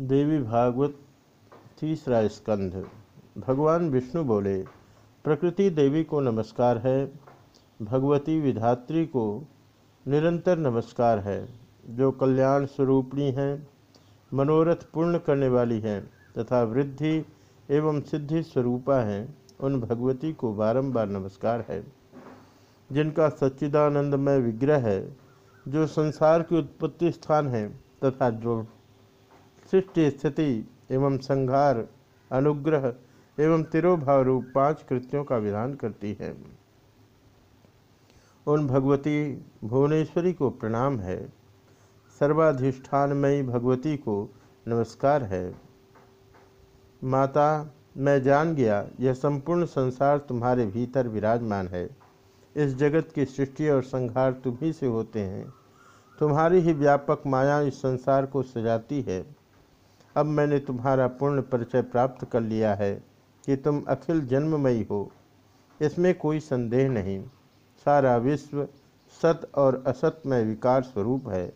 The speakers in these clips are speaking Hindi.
देवी भागवत, तीसरा स्कंध। भगवान विष्णु बोले, प्रकृति देवी को नमस्कार है, भगवती विधात्री को निरंतर नमस्कार है, जो कल्याण स्वरूपणी हैं, मनोरथ पूर्ण करने वाली हैं, तथा वृद्धि एवं सिद्धि स्वरूपा हैं, उन भगवती को बारंबार नमस्कार है। जिनका सच्चिदानंदमय विग्रह है, जो संसार की उत्पत्ति स्थान है, तथा जो सृष्टि, स्थिति एवं संहार अनुग्रह एवं तिरोभाव रूप पाँच कृत्यों का विधान करती है। उन भगवती भुवनेश्वरी को प्रणाम है। सर्वाधिष्ठानमयी भगवती को नमस्कार है। माता, मैं जान गया, यह संपूर्ण संसार तुम्हारे भीतर विराजमान है। इस जगत की सृष्टि और संहार तुम्ही से होते हैं। तुम्हारी ही व्यापक माया इस संसार को सजाती है। अब मैंने तुम्हारा पूर्ण परिचय प्राप्त कर लिया है कि तुम अखिल जन्ममयी हो। इसमें कोई संदेह नहीं। सारा विश्व सत और असतमय विकार स्वरूप है।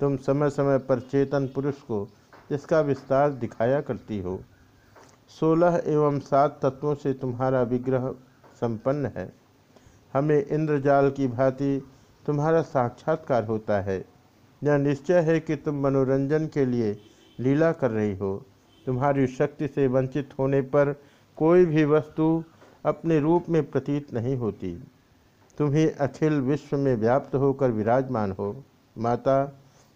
तुम समय समय पर चेतन पुरुष को इसका विस्तार दिखाया करती हो। सोलह एवं सात तत्वों से तुम्हारा विग्रह संपन्न है। हमें इंद्रजाल की भांति तुम्हारा साक्षात्कार होता है। यह निश्चय है कि तुम मनोरंजन के लिए लीला कर रही हो। तुम्हारी शक्ति से वंचित होने पर कोई भी वस्तु अपने रूप में प्रतीत नहीं होती। तुम्हें अखिल विश्व में व्याप्त होकर विराजमान हो। माता,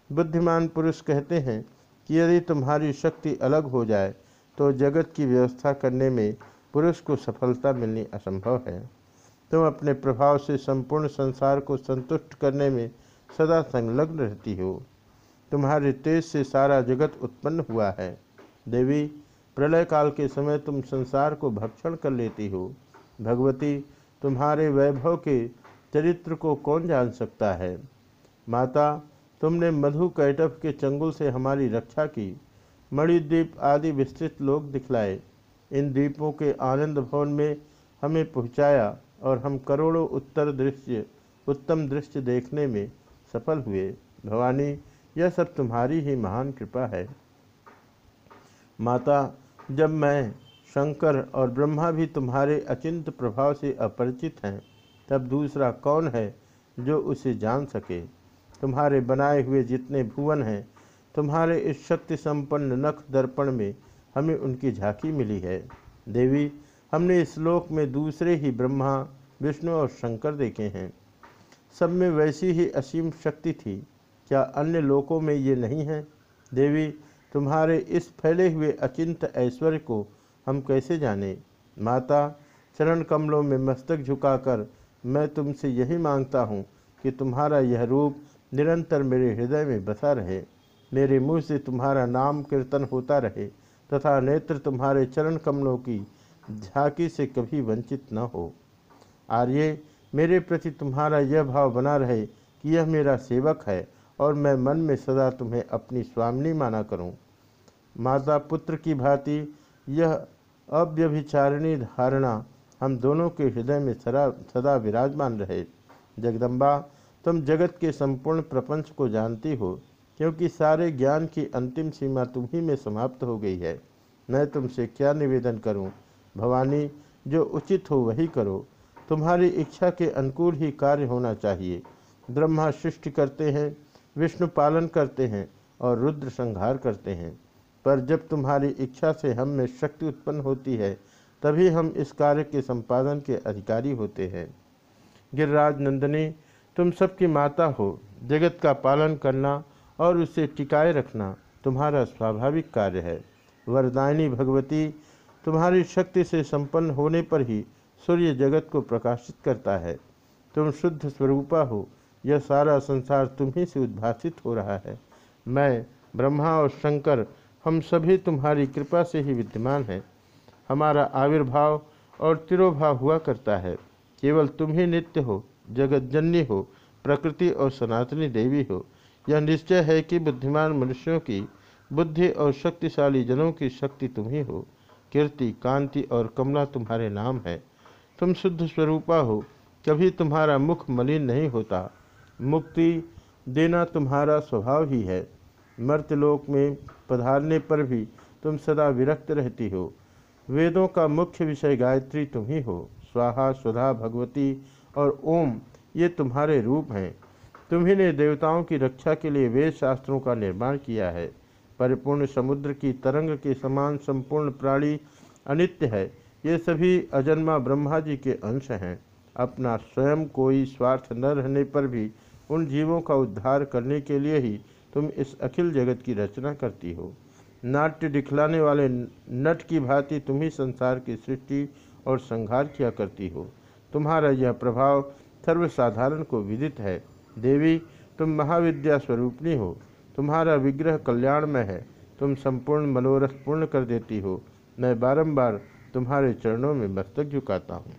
बुद्धिमान पुरुष कहते हैं कि यदि तुम्हारी शक्ति अलग हो जाए तो जगत की व्यवस्था करने में पुरुष को सफलता मिलनी असंभव है। तुम अपने प्रभाव से संपूर्ण संसार को संतुष्ट करने में सदा संलग्न रहती हो। तुम्हारे तेज से सारा जगत उत्पन्न हुआ है। देवी, प्रलय काल के समय तुम संसार को भक्षण कर लेती हो। भगवती, तुम्हारे वैभव के चरित्र को कौन जान सकता है? माता, तुमने मधु कैटभ के चंगुल से हमारी रक्षा की। मणिद्वीप आदि विस्तृत लोक दिखलाए। इन द्वीपों के आनंद भवन में हमें पहुँचाया और हम करोड़ों उत्तर दृश्य, उत्तम दृश्य देखने में सफल हुए। भवानी यह सब तुम्हारी ही महान कृपा है। माता, जब मैं, शंकर और ब्रह्मा भी तुम्हारे अचिंत प्रभाव से अपरिचित हैं, तब दूसरा कौन है जो उसे जान सके? तुम्हारे बनाए हुए जितने भुवन हैं, तुम्हारे इस शक्ति संपन्न नख दर्पण में हमें उनकी झांकी मिली है। देवी, हमने इस लोक में दूसरे ही ब्रह्मा, विष्णु और शंकर देखे हैं। सब में वैसी ही असीम शक्ति थी। क्या अन्य लोकों में ये नहीं है? देवी, तुम्हारे इस फैले हुए अचिंत ऐश्वर्य को हम कैसे जाने? माता, चरण कमलों में मस्तक झुकाकर मैं तुमसे यही माँगता हूँ कि तुम्हारा यह रूप निरंतर मेरे हृदय में बसा रहे। मेरे मुँह से तुम्हारा नाम कीर्तन होता रहे तथा नेत्र तुम्हारे चरण कमलों की झांकी से कभी वंचित न हो। आर्य, मेरे प्रति तुम्हारा यह भाव बना रहे कि यह मेरा सेवक है और मैं मन में सदा तुम्हें अपनी स्वामिनी माना करूँ। माता पुत्र की भांति यह अव्यभिचारिणी धारणा हम दोनों के हृदय में सदा सदा विराजमान रहे जगदम्बा, तुम जगत के संपूर्ण प्रपंच को जानती हो, क्योंकि सारे ज्ञान की अंतिम सीमा तुम्ही में समाप्त हो गई है मैं तुमसे क्या निवेदन करूँ? भवानी, जो उचित हो वही करो तुम्हारी इच्छा के अनुकूल ही कार्य होना चाहिए ब्रह्मा सृष्टि करते हैं विष्णु पालन करते हैं और रुद्र संहार करते हैं। पर जब तुम्हारी इच्छा से हम में शक्ति उत्पन्न होती है, तभी हम इस कार्य के संपादन के अधिकारी होते हैं। गिरिराज नंदनी, तुम सबकी माता हो। जगत का पालन करना और उसे टिकाए रखना तुम्हारा स्वाभाविक कार्य है। वरदायनी भगवती, तुम्हारी शक्ति से संपन्न होने पर ही सूर्य जगत को प्रकाशित करता है। तुम शुद्ध स्वरूपा हो। यह सारा संसार तुम्ही से उद्भासित हो रहा है। मैं, ब्रह्मा और शंकर, हम सभी तुम्हारी कृपा से ही विद्यमान हैं। हमारा आविर्भाव और तिरोभाव हुआ करता है। केवल तुम ही नित्य हो जगतजन्य हो, प्रकृति और सनातनी देवी हो। यह निश्चय है कि बुद्धिमान मनुष्यों की, बुद्धि और शक्तिशाली जनों की शक्ति तुम ही हो। कीर्ति, कांति और कमला तुम्हारे नाम है। तुम शुद्ध स्वरूपा हो, कभी तुम्हारा मुख मलिन नहीं होता। मुक्ति देना तुम्हारा स्वभाव ही है। मर्तलोक में पधारने पर भी तुम सदा विरक्त रहती हो। वेदों का मुख्य विषय गायत्री तुम ही हो। स्वाहा, सुधा, भगवती और ओम ये तुम्हारे रूप हैं। तुम्ही ने देवताओं की रक्षा के लिए वेद शास्त्रों का निर्माण किया है। परिपूर्ण समुद्र की तरंग के समान संपूर्ण प्राणी अनित्य है। ये सभी अजन्मा ब्रह्मा जी के अंश हैं। अपना स्वयं कोई स्वार्थ न रहने पर भी उन जीवों का उद्धार करने के लिए ही तुम इस अखिल जगत की रचना करती हो। नाट्य दिखलाने वाले नट की भांति तुम ही संसार की सृष्टि और संहार किया करती हो। तुम्हारा यह प्रभाव सर्वसाधारण को विदित है। देवी, तुम महाविद्या स्वरूपणी हो। तुम्हारा विग्रह कल्याणमय है। तुम संपूर्ण मनोरथ पूर्ण कर देती हो। मैं बारंबार तुम्हारे चरणों में मस्तक झुकाता हूँ।